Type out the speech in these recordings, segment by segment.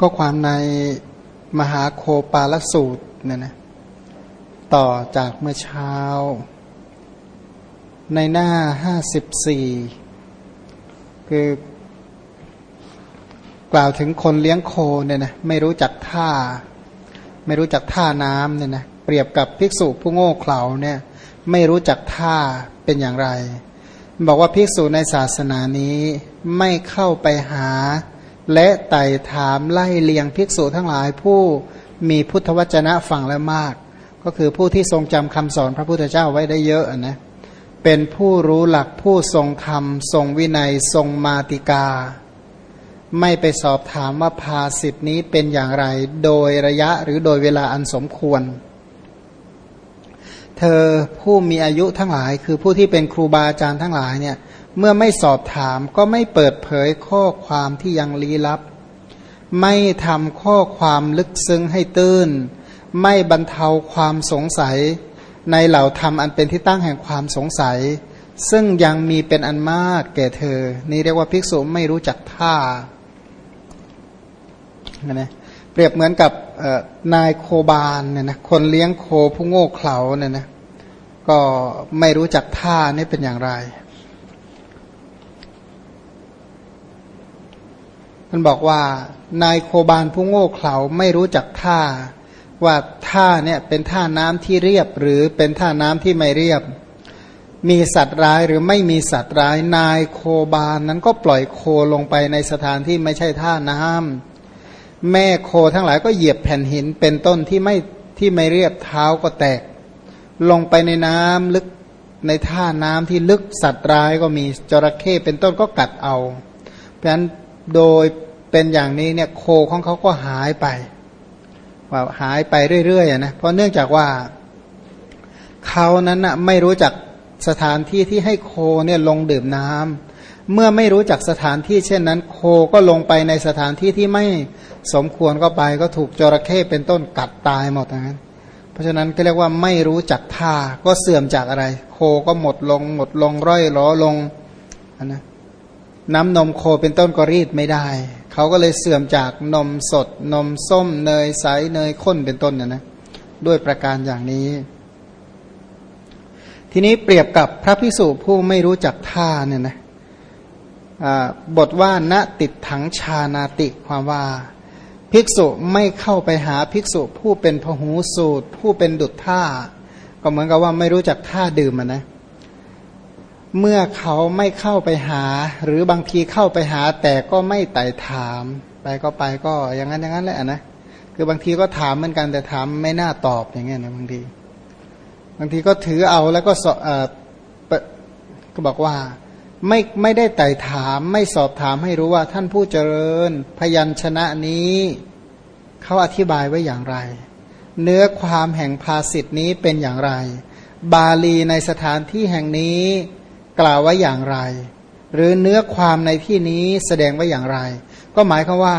ก็ความในมหาโคปาลสูตรเนี่ยนะต่อจากเมื่อเช้า ในหน้าห้าสิบสี่คือกล่าวถึงคนเลี้ยงโคเนี่ยนะไม่รู้จักท่า ไม่รู้จักท่าน้ำเนี่ยนะเปรียบกับภิกษุผู้โง่เขลาเนี่ยไม่รู้จักท่าเป็นอย่างไร บอกว่าภิกษุในศาสนานี้ไม่เข้าไปหา และไต่ถามไล่เลียงภิกษุทั้งหลายผู้มีพุทธวจนะฟังแล้วมาก ก็คือผู้ที่ทรงจำคำสอนพระพุทธเจ้าไว้ได้เยอะนะเป็นผู้รู้หลักผู้ทรงธรรม ทรงวินัยทรงมาติกา ไม่ไปสอบถามว่าภาสิทธินี้เป็นอย่างไร โดยระยะหรือโดยเวลาอันสมควร เธอผู้มีอายุทั้งหลาย คือผู้ที่เป็นครูบาอาจารย์ทั้งหลายเนี่ย เมื่อไม่สอบถามก็ไม่เปิดเผยข้อความที่ยังลี้ลับ ไม่ทำข้อความลึกซึ้งให้ตื้น ไม่บรรเทาความสงสัย ในเหล่าธรรมอันเป็นที่ตั้งแห่งความสงสัย ซึ่งยังมีเป็นอันมากแก่เธอ นี่เรียกว่าภิกษุไม่รู้จักท่านะเปรียบเหมือนกับนายโคบาลเนี่ยนะคนเลี้ยงโคผู้โง่เขลาเนี่ยนะก็ไม่รู้จักท่านี่เป็นอย่างไร มันบอกว่านายโคบาลผู้โง่เขลาไม่รู้จักท่า ว่าท่าเนี่ยเป็นท่าน้ำที่เรียบหรือเป็นท่าน้ำที่ไม่เรียบ มีสัตว์ร้ายหรือไม่มีสัตว์ร้าย นายโคบานนั้นก็ปล่อยโคลงไปในสถานที่ไม่ใช่ท่าน้ำแม่โคทั้งหลายก็เหยียบแผ่นหินเป็นต้นที่ไม่ที่ไม่เรียบเท้าก็แตก ลงไปในน้ำลึกในท่าน้ำที่ลึกสัตว์ร้ายก็มีจระเข้เป็นต้นก็กัดเอา เพราะฉะนั้น โดยเป็นอย่างนี้เนี่ยโคของเขาก็หายไปว่าหายไปเรื่อยๆนะเพราะเนื่องจากว่าเขานั้นนะไม่รู้จักสถานที่ที่ให้โคเนี่ยลงดื่มน้ำเมื่อไม่รู้จักสถานที่เช่นนั้น โคก็ลงไปในสถานที่ที่ไม่สมควรก็ไป ก็ถูกจระเข้เป็นต้นกัดตายหมดนะเพราะฉะนั้นก็เรียกว่าไม่รู้จักท่าก็เสื่อมจากอะไร โคก็หมดลงหมดลงร่อยล้อลงนะ น้ำนมโคเป็นต้นก็รีดไม่ได้ เขาก็เลยเสื่อมจากนมสด นมส้มเนยใสเนยข้นเป็นต้นเนี่ยนะด้วยประการอย่างนี้ ทีนี้เปรียบกับพระพิสุผู้ไม่รู้จักท่าเนี่ยนะบทว่าณติดถังชานาติความว่า ภิกษุไม่เข้าไปหาภิกษุผู้เป็นพหูสูตร ผู้เป็นดุจท่า ก็เหมือนกับว่าไม่รู้จักท่าดื่มนะ เมื่อเขาไม่เข้าไปหา หรือบางทีเข้าไปหาแต่ก็ไม่ไต่ถาม ไปก็ไปก็อย่างนั้นอย่างนั้นแหละนะคือบางทีก็ถามเหมือนกันแต่ถามไม่น่าตอบอย่างเงี้ยนะบางทีบางทีก็ถือเอาแล้วก็สอบก็บอกว่าไม่ไม่ได้ไต่ถามไม่สอบถามให้รู้ว่าท่านผู้เจริญ พยัญชนะนี้เขาอธิบายไว้อย่างไร เนื้อความแห่งภาสิทธินี้เป็นอย่างไร บาลีในสถานที่แห่งนี้ กล่าวไว้อย่างไร หรือเนื้อความในที่นี้แสดงไว้อย่างไร ก็หมายคือว่า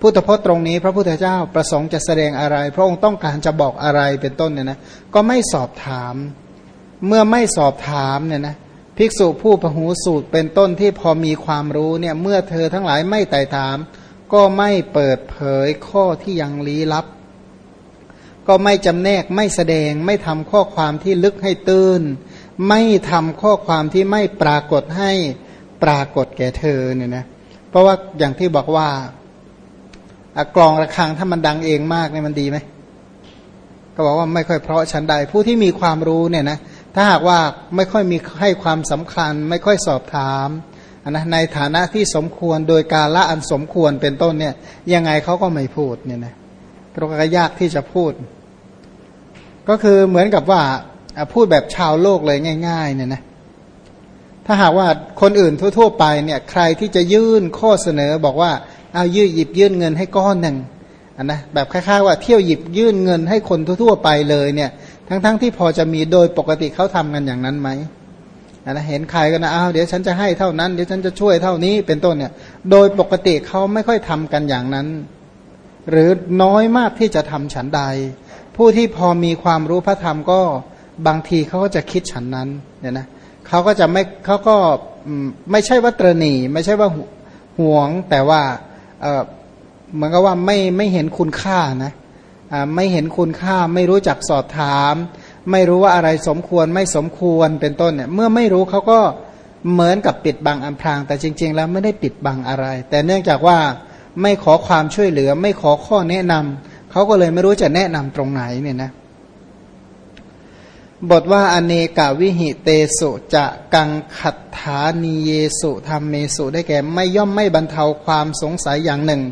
พุทธพจน์ตรงนี้พระพุทธเจ้าประสงค์จะแสดงอะไร พระองค์ต้องการจะบอกอะไรเป็นต้นเนี่ยนะก็ไม่สอบถาม เมื่อไม่สอบถามเนี่ยนะภิกษุผู้พหูสูตรเป็นต้นที่พอมีความรู้เนี่ยเมื่อเธอทั้งหลายไม่ไต่ถาม ก็ไม่เปิดเผยข้อที่ยังลี้ลับ ก็ไม่จำแนกไม่แสดงไม่ทำข้อความที่ลึกให้ตื้น ไม่ทำข้อความที่ไม่ปรากฏให้ปรากฏแก่เธอเนี่ยนะเพราะว่าอย่างที่บอกว่ากลองระฆังถ้ามันดังเองมากเนี่ยมันดีไหมก็บอกว่าไม่ค่อยเพราะชั้นใดผู้ที่มีความรู้เนี่ยนะถ้าหากว่าไม่ค่อยมีให้ความสำคัญ ไม่ค่อยสอบถามนะในฐานะที่สมควรโดยการละอันสมควรเป็นต้นเนี่ยยังไงเขาก็ไม่พูดเนี่ยนะก็ยากที่จะพูด ก็คือเหมือนกับว่า พูดแบบชาวโลกเลยง่ายๆเนี่ยนะถ้าหากว่าคนอื่นทั่ว ๆ ไปเนี่ยใครที่จะยื่นข้อเสนอบอกว่าเอายืดหยิบยื่นเงินให้ก้อนหนึ่งนนะแบบคล้ายๆว่าเที่ยวหยิบยื่นเงินให้คนทั่ว ๆ ไปเลยเนี่ย ทั้งๆทที่พอจะมีโดยปกติเขาทำกันอย่างนั้นไหมนะเห็นใครก็นะอ้าวเดี๋ยวฉันจะให้เท่านั้นเดี๋ยวฉันจะช่วยเท่านี้เป็นต้นเนี่ย โดยปกติเขาไม่ค่อยทำกันอย่างนั้น หรือน้อยมากที่จะทำฉันใด ผู้ที่พอมีความรู้พระธรรมก็ บางทีเขาก็จะคิดฉันนั้นเนี่ยนะเขาก็จะไม่เขาก็ไม่ใช่ว่าตรณีไม่ใช่ว่าห่วงแต่ว่าเหมือนกับว่าไม่ไม่เห็นคุณค่านะไม่เห็นคุณค่าไม่รู้จักสอบถาม ไม่รู้ว่าอะไรสมควรไม่สมควรเป็นต้นเนี่ยเมื่อไม่รู้เขาก็เหมือนกับปิดบังอำพราง แต่จริง ๆ แล้วไม่ได้ปิดบังอะไร แต่เนื่องจากว่าไม่ขอความช่วยเหลือ ไม่ขอข้อแนะนำเขาก็เลยไม่รู้จะแนะนำตรงไหนเนี่ยนะ บทว่าอเนกาวิหิเตสุจะกังขัตถานีเยสุธรรมเมสุได้แก่ไม่ย่อมไม่บรรเทาความสงสัยอย่างหนึ่ง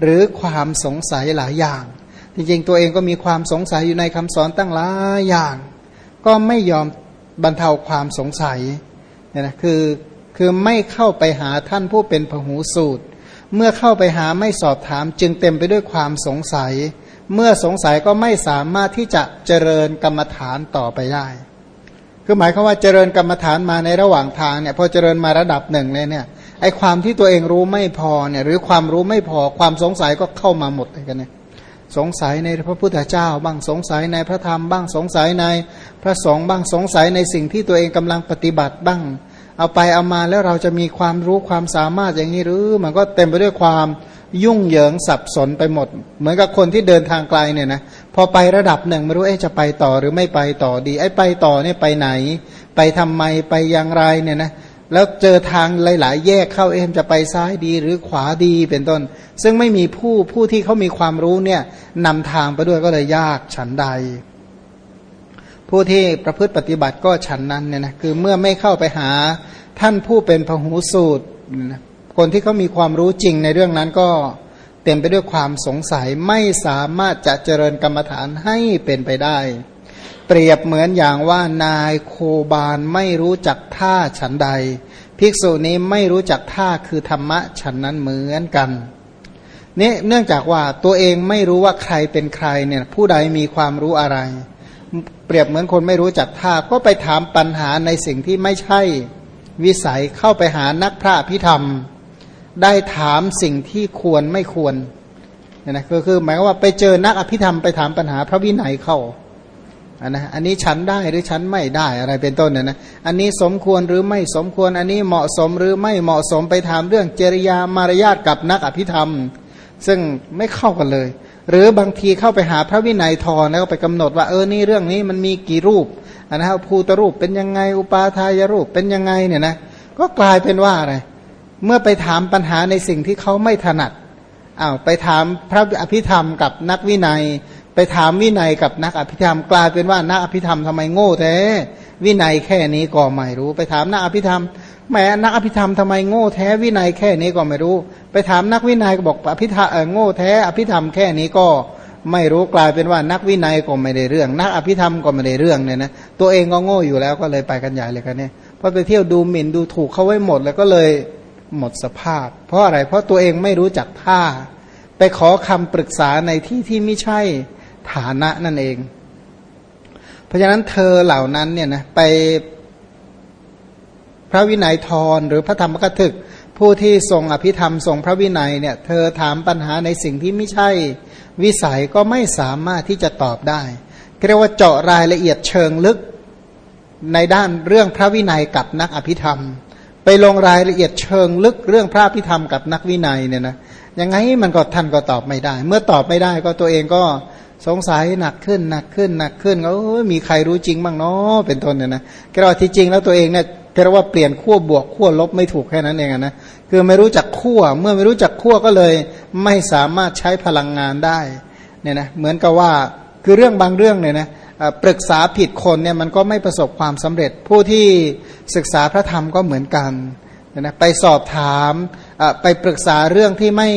หรือความสงสัยหลายอย่าง จริงๆ ตัวเองก็มีความสงสัยอยู่ในคำสอนตั้งหลายอย่าง ก็ไม่ยอมบรรเทาความสงสัยเนี่ยนะคือคือไม่เข้าไปหาท่านผู้เป็นพหูสูตร เมื่อเข้าไปหาไม่สอบถามจึงเต็มไปด้วยความสงสัย เมื่อสงสัยก็ไม่สามารถที่จะเจริญกรรมฐานต่อไปได้ คือหมายความว่าเจริญกรรมฐานมาในระหว่างทางเนี่ยพอเจริญมาระดับหนึ่งเลยเนี่ยไอความที่ตัวเองรู้ไม่พอเนี่ยหรือความรู้ไม่พอความสงสัยก็เข้ามาหมดเลยกันเนี่ยสงสัยในพระพุทธเจ้า บ้างสงสัยในพระธรรม บ้างสงสัยในพระสงฆ์บ้างสงสัยในสิ่งที่ตัวเองกำลังปฏิบัติบ้าง เอาไปเอามาแล้วเราจะมีความรู้ความสามารถอย่างนี้หรือ มันก็เต็มไปด้วยความ ยุ่งเหยิงสับสนไปหมด เหมือนกับคนที่เดินทางไกลเนี่ยนะพอไประดับหนึ่งไม่รู้เอ๊ะจะไปต่อหรือไม่ไปต่อดีไอ้ไปต่อเนี่ยไปไหน ไปทำไมไปอย่างไรเนี่ยนะแล้วเจอทางหลาย ๆ แยกเข้าเอ็มจะไปซ้ายดีหรือขวาดีเป็นต้น ซึ่งไม่มีผู้ผู้ที่เขามีความรู้เนี่ยนำทางไปด้วยก็เลยยากฉันใด ผู้ที่ประพฤติปฏิบัติก็ฉันนั้นเนี่ยนะคือเมื่อไม่เข้าไปหาท่านผู้เป็นพหูสูตรนะ คนที่เขามีความรู้จริงในเรื่องนั้นก็เต็มไปด้วยความสงสัยไม่สามารถจะเจริญกรรมฐานให้เป็นไปได้ เปรียบเหมือนอย่างว่านายโคบาลไม่รู้จักท่าฉันใด ภิกษุนี้ไม่รู้จักท่าคือธรรมะฉันนั้นเหมือนกันนี่เนื่องจากว่าตัวเองไม่รู้ว่าใครเป็นใครเนี่ยผู้ใดมีความรู้อะไร เปรียบเหมือนคนไม่รู้จักท่าก็ไปถามปัญหาในสิ่งที่ไม่ใช่วิสัยเข้าไปหานักพระพิธรรม ได้ถามสิ่งที่ควรไม่ควรเนี่ยนะก็คือหมายว่าไปเจอนักอภิธรรมไปถามปัญหาพระวินัยเข้าอันนะอันนี้ฉันได้หรือฉันไม่ได้อะไรเป็นต้นเนี่ยนะอันนี้สมควรหรือไม่สมควร อันนี้เหมาะสมหรือไม่เหมาะสมไปถามเรื่องจริยามารยาทกับนักอภิธรรม ซึ่งไม่เข้ากันเลย หรือบางทีเข้าไปหาพระวินัยทรแล้วก็ไปกำหนดว่าเออนี่เรื่องนี้มันมีกี่รูปอันนะภูตรูปเป็นยังไงอุปาทายรูปเป็นยังไงเนี่ยนะก็กลายเป็นว่าอะไร เมื่อไปถามปัญหาในสิ่งที่เขาไม่ถนัดอ้าวไปถามพระอภิธรรมกับนักวินัย ไปถามวินัยกับนักอภิธรรมกลายเป็นว่านักอภิธรรมทำไมโง่แท้วินัยแค่นี้ก็ไม่รู้ ไปถามนักอภิธรรมแม้นักอภิธรรมทำไมโง่แท้วินัยแค่นี้ก็ไม่รู้ ไปถามนักวินัยก็บอกอภิธรรมโง่แท้อภิธรรมแค่นี้ก็ไม่รู้กลายเป็นว่านักวินัยก็ไม่ได้เรื่อง นักอภิธรรมก็ไม่ได้เรื่องเนี่ยนะตัวเองก็โง่อยู่แล้วก็เลยไปกันใหญ่เลยกันเนี่ยพอไปเที่ยวดูหมิ่นดูถูกเขาไว้หมดแล้วก็เลย หมดสภาพ เพราะอะไรเพราะตัวเองไม่รู้จักท่า ไปขอคำปรึกษาในที่ที่ไม่ใช่ฐานะนั่นเอง เพราะฉะนั้นเธอเหล่านั้นเนี่ยนะไปพระวินัยทรหรือพระธรรมกถึก ผู้ที่ทรงอภิธรรมทรงพระวินัยเนี่ย เธอถามปัญหาในสิ่งที่ไม่ใช่วิสัยก็ไม่สามารถที่จะตอบได้เรียกว่าเจาะรายละเอียดเชิงลึกในด้านเรื่องพระวินัยกับนักอภิธรรม ไปลงรายละเอียดเชิงลึกเรื่องพระพิธรรมกับนักวินัยเนี่ยนะยังไงมันก็ท่านก็ตอบไม่ได้ เมื่อตอบไม่ได้ก็ตัวเองก็สงสัยหนักขึ้นหนักขึ้นหนักขึ้นก็มีใครรู้จริงบ้างเนาะเป็นต้นเนี่ยนะก็ว่าที่จริงแล้วตัวเองเนี่ยก็เรียกว่าเปลี่ยนขั้วบวกขั้วลบไม่ถูกแค่นั้นเองนะคือไม่รู้จักขั้วเมื่อไม่รู้จักขั้วก็เลยไม่สามารถใช้พลังงานได้เนี่ยนะเหมือนกับว่าคือเรื่องบางเรื่องเนี่ยนะปรึกษาผิดคนเนี่ยมันก็ไม่ประสบความสำเร็จผู้ที่ ศึกษาพระธรรมก็เหมือนกันนะไปสอบถามไปปรึกษาเรื่องที่ไม่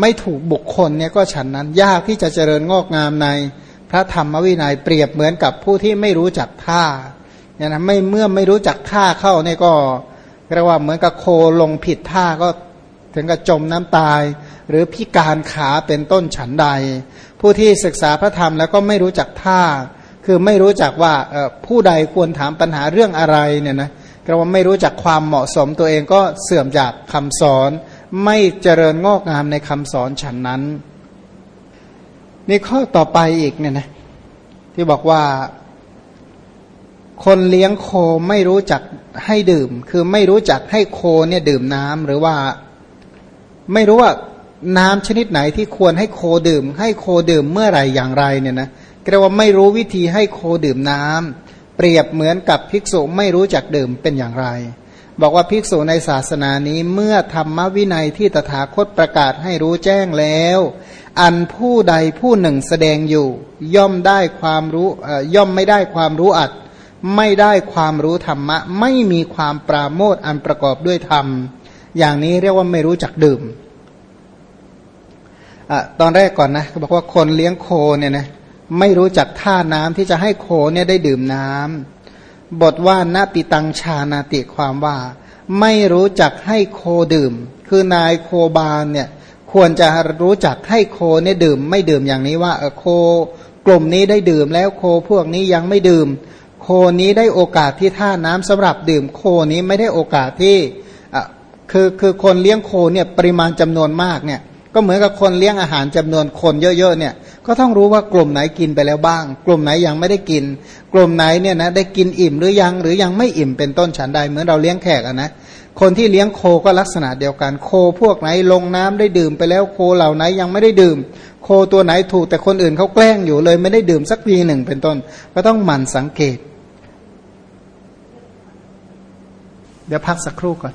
ไม่ถูกบุคคลเนี่ยก็ฉันนั้นยากที่จะเจริญงอกงามในพระธรรมวินัยเปรียบเหมือนกับผู้ที่ไม่รู้จักท่าเนี่ยนะไม่เมื่อไม่รู้จักท่าเข้าเนี่ยก็เรียกว่าเหมือนกับโคลงผิดท่าก็ถึงกับจมน้ำตาย หรือพิการขาเป็นต้นฉันใด ผู้ที่ศึกษาพระธรรมแล้วก็ไม่รู้จักท่า คือไม่รู้จักว่าผู้ใดควรถามปัญหาเรื่องอะไรเนี่ยนะก็ว่าไม่รู้จักความเหมาะสมตัวเองก็เสื่อมจากคำสอน ไม่เจริญงอกงามในคำสอนฉันนั้น นี่ข้อต่อไปอีกเนี่ยนะที่บอกว่า คนเลี้ยงโคไม่รู้จักให้ดื่ม คือไม่รู้จักให้โคเนี่ยดื่มน้ำหรือว่าไม่รู้ว่าน้ำชนิดไหนที่ควรให้โคดื่ม ให้โคดื่มเมื่อไหร่อย่างไรเนี่ยนะ เรียกว่าไม่รู้วิธีให้โคดื่มน้ำเปรียบเหมือนกับภิกษุไม่รู้จักดื่มเป็นอย่างไร บอกว่าภิกษุในศาสนานี้เมื่อธรรมวินัยที่ตถาคตประกาศให้รู้แจ้งแล้ว อันผู้ใดผู้หนึ่งแสดงอยู่ ย่อมได้ความรู้ย่อมไม่ได้ความรู้อัดไม่ได้ความรู้ธรรมะ ไม่มีความปราโมทอันประกอบด้วยธรรม อย่างนี้เรียกว่าไม่รู้จักดื่มอตอนแรกก่อนนะเขาบอกว่าคนเลี้ยงโคเนี่ยนะ ไม่รู้จักท่าน้ำที่จะให้โคเนี่ยได้ดื่มน้ำบทว่านาติตังชานาติความว่า ไม่รู้จักให้โคดื่ม คือนายโคบาลเนี่ยควรจะรู้จักให้โคเนี่ยดื่ม ไม่ดื่มอย่างนี้ว่าโคกลุ่มนี้ได้ดื่มแล้วโคพวกนี้ยังไม่ดื่ม โคนี้ได้โอกาสที่ท่าน้ำสำหรับดื่ม โคนี้ไม่ได้โอกาสที่คือคือคนเลี้ยงโคเนี่ยปริมาณจำนวนมากเนี่ยก็เหมือนกับคนเลี้ยงอาหารจำนวนคนเยอะๆเนี่ย ก็ต้องรู้ว่ากลุ่มไหนกินไปแล้วบ้าง กลุ่มไหนยังไม่ได้กิน กลุ่มไหนเนี่ยนะได้กินอิ่มหรือยังหรือยังไม่อิ่มเป็นต้นฉันใดเหมือนเราเลี้ยงแขกะนะคนที่เลี้ยงโคก็ลักษณะเดียวกัน โคพวกไหนลงน้ำได้ดื่มไปแล้วโคเหล่าไหนยังไม่ได้ดื่ม โคตัวไหนถูกแต่คนอื่นเขาแกล้งอยู่เลย ไม่ได้ดื่มสักทีหนึ่งเป็นต้น ก็ต้องหมั่นสังเกต เดี๋ยวพักสักครู่ก่อน